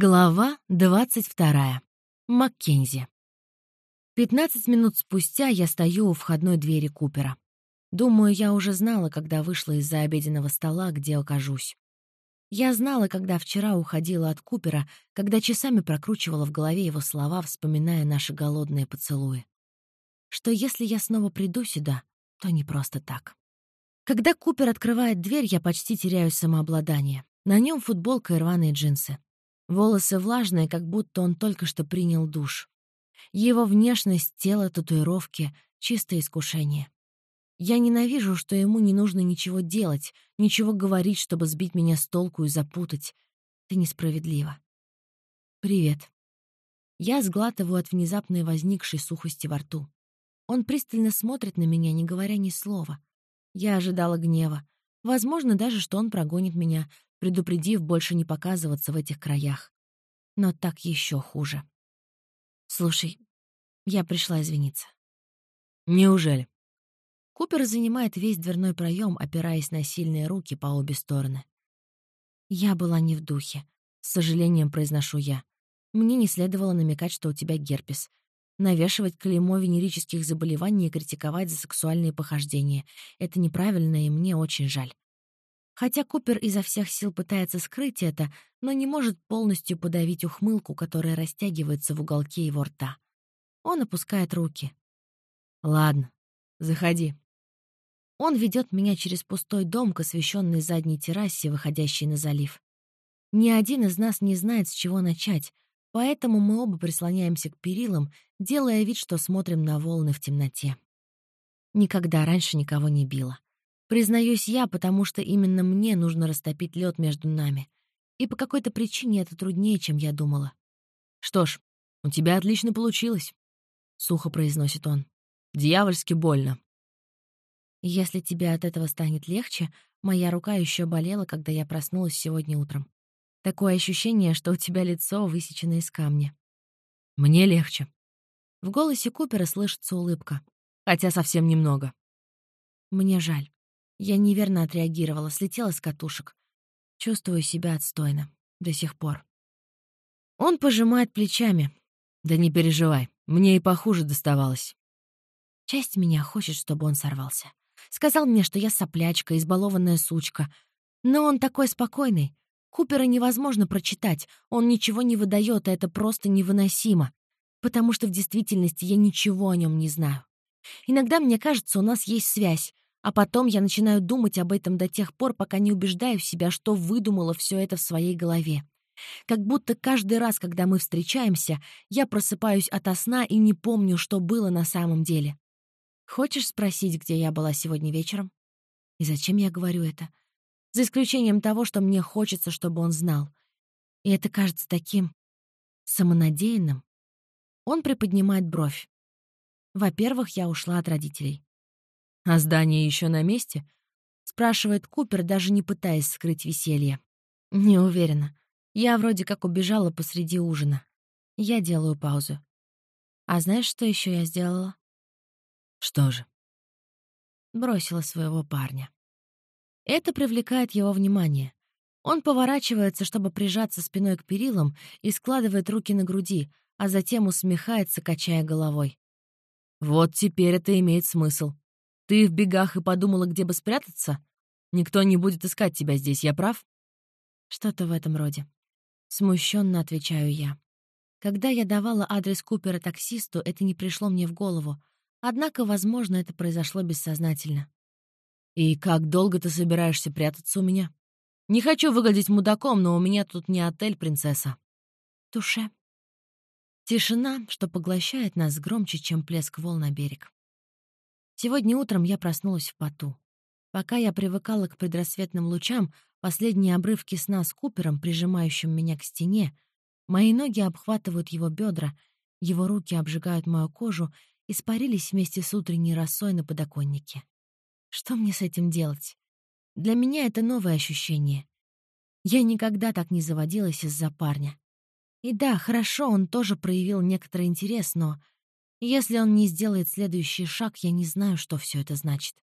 Глава 22. Маккензи. 15 минут спустя я стою у входной двери Купера. Думаю, я уже знала, когда вышла из-за обеденного стола, где окажусь. Я знала, когда вчера уходила от Купера, когда часами прокручивала в голове его слова, вспоминая наши голодные поцелуи. Что если я снова приду сюда, то не просто так. Когда Купер открывает дверь, я почти теряю самообладание. На нем футболка и рваные джинсы. Волосы влажные, как будто он только что принял душ. Его внешность, тело, татуировки — чистое искушение. Я ненавижу, что ему не нужно ничего делать, ничего говорить, чтобы сбить меня с толку и запутать. Это несправедливо. «Привет». Я сглатываю от внезапной возникшей сухости во рту. Он пристально смотрит на меня, не говоря ни слова. Я ожидала гнева. Возможно, даже, что он прогонит меня, предупредив больше не показываться в этих краях. Но так еще хуже. «Слушай, я пришла извиниться». «Неужели?» Купер занимает весь дверной проем, опираясь на сильные руки по обе стороны. «Я была не в духе», — с сожалением произношу я. «Мне не следовало намекать, что у тебя герпес. Навешивать клеймо венерических заболеваний и критиковать за сексуальные похождения — это неправильно, и мне очень жаль. Хотя Купер изо всех сил пытается скрыть это, но не может полностью подавить ухмылку, которая растягивается в уголке его рта. Он опускает руки. «Ладно, заходи». Он ведет меня через пустой дом к освещенной задней террасе, выходящей на залив. Ни один из нас не знает, с чего начать, поэтому мы оба прислоняемся к перилам, делая вид, что смотрим на волны в темноте. Никогда раньше никого не било. Признаюсь я, потому что именно мне нужно растопить лед между нами. И по какой-то причине это труднее, чем я думала. «Что ж, у тебя отлично получилось», — сухо произносит он. «Дьявольски больно». «Если тебе от этого станет легче, моя рука еще болела, когда я проснулась сегодня утром. Такое ощущение, что у тебя лицо высечено из камня». «Мне легче». В голосе Купера слышится улыбка. «Хотя совсем немного». «Мне жаль. Я неверно отреагировала, слетела с катушек. Чувствую себя отстойно. До сих пор. Он пожимает плечами. «Да не переживай, мне и похуже доставалось». Часть меня хочет, чтобы он сорвался. Сказал мне, что я соплячка, избалованная сучка. Но он такой спокойный. Купера невозможно прочитать. Он ничего не выдает, и это просто невыносимо. Потому что в действительности я ничего о нем не знаю. Иногда мне кажется, у нас есть связь, а потом я начинаю думать об этом до тех пор, пока не убеждаю себя, что выдумала все это в своей голове. Как будто каждый раз, когда мы встречаемся, я просыпаюсь ото сна и не помню, что было на самом деле. Хочешь спросить, где я была сегодня вечером? И зачем я говорю это? За исключением того, что мне хочется, чтобы он знал. И это кажется таким самонадеянным. Он приподнимает бровь. Во-первых, я ушла от родителей. «А здание еще на месте?» — спрашивает Купер, даже не пытаясь скрыть веселье. «Не уверена. Я вроде как убежала посреди ужина. Я делаю паузу. А знаешь, что еще я сделала?» «Что же?» Бросила своего парня. Это привлекает его внимание. Он поворачивается, чтобы прижаться спиной к перилам, и складывает руки на груди, а затем усмехается, качая головой. «Вот теперь это имеет смысл. Ты в бегах и подумала, где бы спрятаться? Никто не будет искать тебя здесь, я прав? Что-то в этом роде. Смущенно отвечаю я. Когда я давала адрес Купера таксисту, это не пришло мне в голову. Однако, возможно, это произошло бессознательно. «И как долго ты собираешься прятаться у меня? Не хочу выглядеть мудаком, но у меня тут не отель, принцесса». Туше. Тишина, что поглощает нас громче, чем плеск волн на берег. Сегодня утром я проснулась в поту. Пока я привыкала к предрассветным лучам, последние обрывки сна с Купером, прижимающим меня к стене, мои ноги обхватывают его бедра, его руки обжигают мою кожу, испарились вместе с утренней росой на подоконнике. Что мне с этим делать? Для меня это новое ощущение. Я никогда так не заводилась из-за парня. И да, хорошо, он тоже проявил некоторый интерес, но если он не сделает следующий шаг, я не знаю, что все это значит.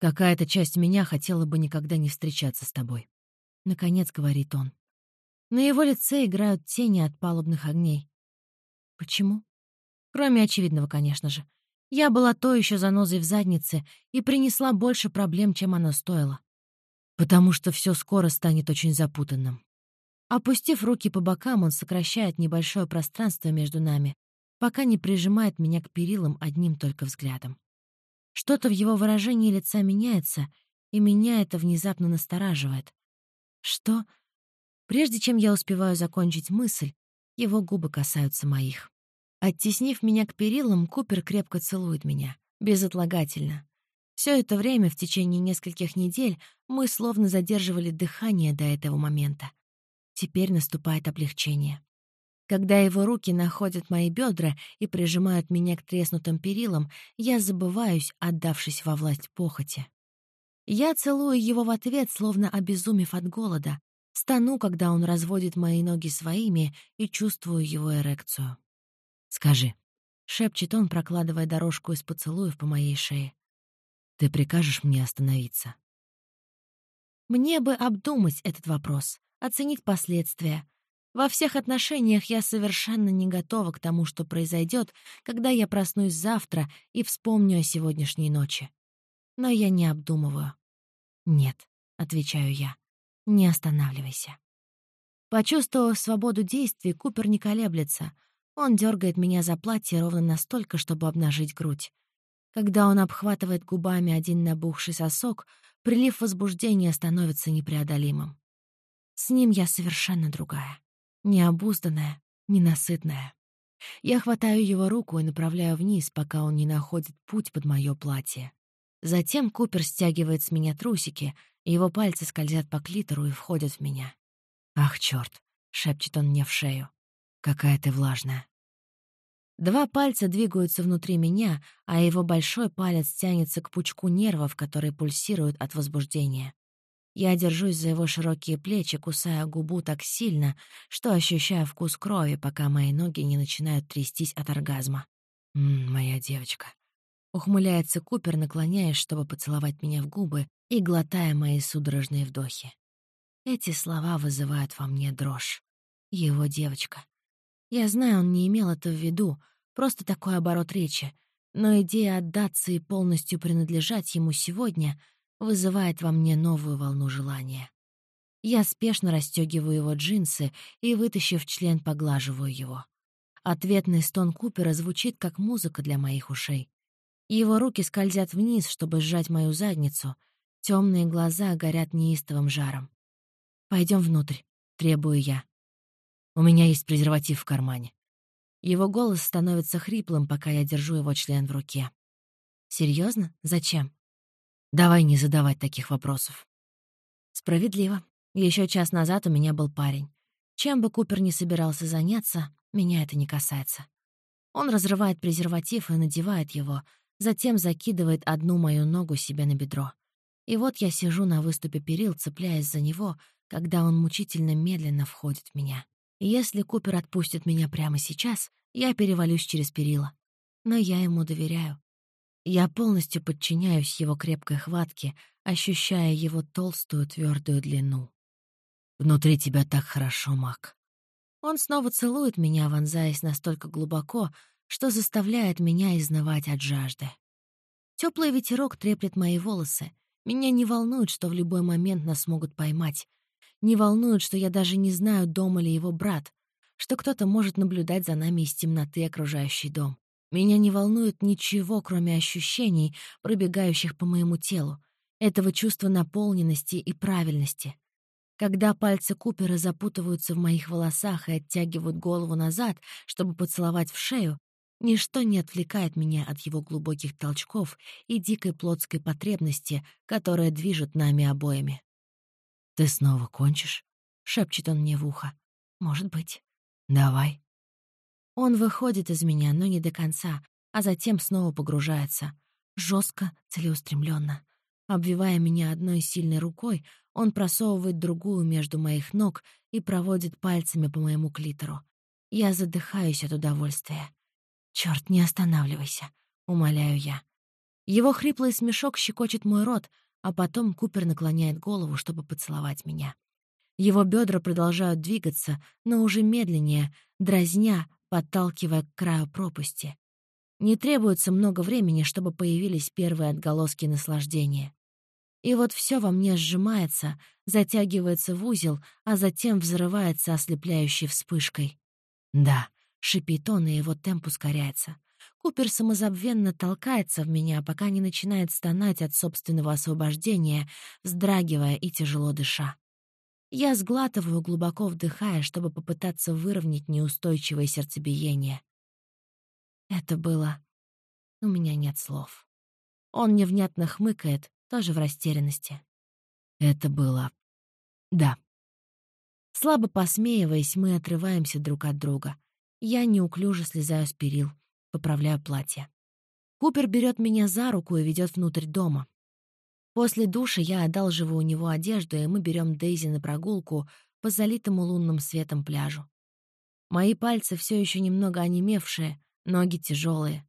Какая-то часть меня хотела бы никогда не встречаться с тобой. Наконец, говорит он. На его лице играют тени от палубных огней. Почему? Кроме очевидного, конечно же. Я была то еще занозой в заднице и принесла больше проблем, чем оно стоило. Потому что все скоро станет очень запутанным. Опустив руки по бокам, он сокращает небольшое пространство между нами, пока не прижимает меня к перилам одним только взглядом. Что-то в его выражении лица меняется, и меня это внезапно настораживает. Что? Прежде чем я успеваю закончить мысль, его губы касаются моих. Оттеснив меня к перилам, Купер крепко целует меня, безотлагательно. Все это время, в течение нескольких недель, мы словно задерживали дыхание до этого момента. Теперь наступает облегчение. Когда его руки находят мои бедра и прижимают меня к треснутым перилам, я забываюсь, отдавшись во власть похоти. Я целую его в ответ, словно обезумев от голода, стану, когда он разводит мои ноги своими, и чувствую его эрекцию. «Скажи», — шепчет он, прокладывая дорожку из поцелуев по моей шее. «Ты прикажешь мне остановиться?» Мне бы обдумать этот вопрос, оценить последствия. Во всех отношениях я совершенно не готова к тому, что произойдет, когда я проснусь завтра и вспомню о сегодняшней ночи. Но я не обдумываю. «Нет», — отвечаю я, — «не останавливайся». Почувствовав свободу действий, Купер не колеблется — он дергает меня за платье ровно настолько, чтобы обнажить грудь. Когда он обхватывает губами один набухший сосок, прилив возбуждения становится непреодолимым. С ним я совершенно другая. Необузданная, ненасытная. Я хватаю его руку и направляю вниз, пока он не находит путь под мое платье. Затем Купер стягивает с меня трусики, и его пальцы скользят по клитору и входят в меня. «Ах, чёрт!» — шепчет он мне в шею. «Какая ты влажная!» Два пальца двигаются внутри меня, а его большой палец тянется к пучку нервов, которые пульсируют от возбуждения. Я держусь за его широкие плечи, кусая губу так сильно, что ощущаю вкус крови, пока мои ноги не начинают трястись от оргазма. «М, моя девочка». Ухмыляется Купер, наклоняясь, чтобы поцеловать меня в губы и глотая мои судорожные вдохи. Эти слова вызывают во мне дрожь. Его девочка. Я знаю, он не имел это в виду, Просто такой оборот речи. Но идея отдаться и полностью принадлежать ему сегодня вызывает во мне новую волну желания. Я спешно расстегиваю его джинсы и, вытащив член, поглаживаю его. Ответный стон Купера звучит как музыка для моих ушей. Его руки скользят вниз, чтобы сжать мою задницу. Темные глаза горят неистовым жаром. Пойдем внутрь», — требую я. «У меня есть презерватив в кармане». Его голос становится хриплым, пока я держу его член в руке. Серьезно? Зачем? Давай не задавать таких вопросов. Справедливо. Еще час назад у меня был парень. Чем бы Купер не собирался заняться, меня это не касается. Он разрывает презерватив и надевает его, затем закидывает одну мою ногу себе на бедро. И вот я сижу на выступе перил, цепляясь за него, когда он мучительно медленно входит в меня. Если Купер отпустит меня прямо сейчас, я перевалюсь через перила. Но я ему доверяю. Я полностью подчиняюсь его крепкой хватке, ощущая его толстую твердую длину. «Внутри тебя так хорошо, Мак». Он снова целует меня, вонзаясь настолько глубоко, что заставляет меня изнывать от жажды. Теплый ветерок треплет мои волосы. Меня не волнует, что в любой момент нас могут поймать. Не волнует, что я даже не знаю, дома ли его брат, что кто-то может наблюдать за нами из темноты окружающий дом. Меня не волнует ничего, кроме ощущений, пробегающих по моему телу, этого чувства наполненности и правильности. Когда пальцы Купера запутываются в моих волосах и оттягивают голову назад, чтобы поцеловать в шею, ничто не отвлекает меня от его глубоких толчков и дикой плотской потребности, которая движет нами обоими. «Ты снова кончишь?» — шепчет он мне в ухо. «Может быть». «Давай». Он выходит из меня, но не до конца, а затем снова погружается. жестко, целеустремленно. Обвивая меня одной сильной рукой, он просовывает другую между моих ног и проводит пальцами по моему клитору. Я задыхаюсь от удовольствия. Черт, не останавливайся», — умоляю я. Его хриплый смешок щекочет мой рот, а потом Купер наклоняет голову, чтобы поцеловать меня. Его бедра продолжают двигаться, но уже медленнее, дразня, подталкивая к краю пропасти. Не требуется много времени, чтобы появились первые отголоски наслаждения. И вот все во мне сжимается, затягивается в узел, а затем взрывается ослепляющей вспышкой. «Да», — шипит он, и его темп ускоряется. Купер самозабвенно толкается в меня, пока не начинает стонать от собственного освобождения, вздрагивая и тяжело дыша. Я сглатываю, глубоко вдыхая, чтобы попытаться выровнять неустойчивое сердцебиение. Это было... У меня нет слов. Он невнятно хмыкает, тоже в растерянности. Это было... Да. Слабо посмеиваясь, мы отрываемся друг от друга. Я неуклюже слезаю с перил, поправляю платье. Купер берет меня за руку и ведет внутрь дома. После душа я одалживаю у него одежду, и мы берем Дейзи на прогулку по залитому лунным светом пляжу. Мои пальцы все еще немного онемевшие, ноги тяжелые.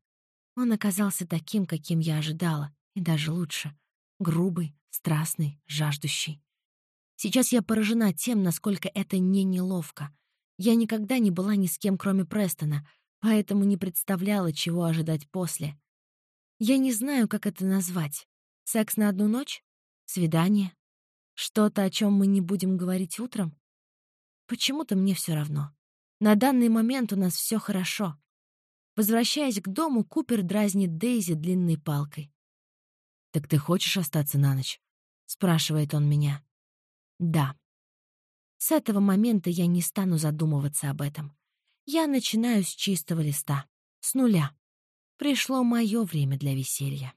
Он оказался таким, каким я ожидала, и даже лучше. Грубый, страстный, жаждущий. Сейчас я поражена тем, насколько это не неловко. Я никогда не была ни с кем, кроме Престона, поэтому не представляла, чего ожидать после. Я не знаю, как это назвать. Секс на одну ночь? Свидание? Что-то, о чем мы не будем говорить утром? Почему-то мне все равно. На данный момент у нас все хорошо. Возвращаясь к дому, Купер дразнит Дейзи длинной палкой. «Так ты хочешь остаться на ночь?» — спрашивает он меня. «Да». С этого момента я не стану задумываться об этом. Я начинаю с чистого листа, с нуля. Пришло мое время для веселья.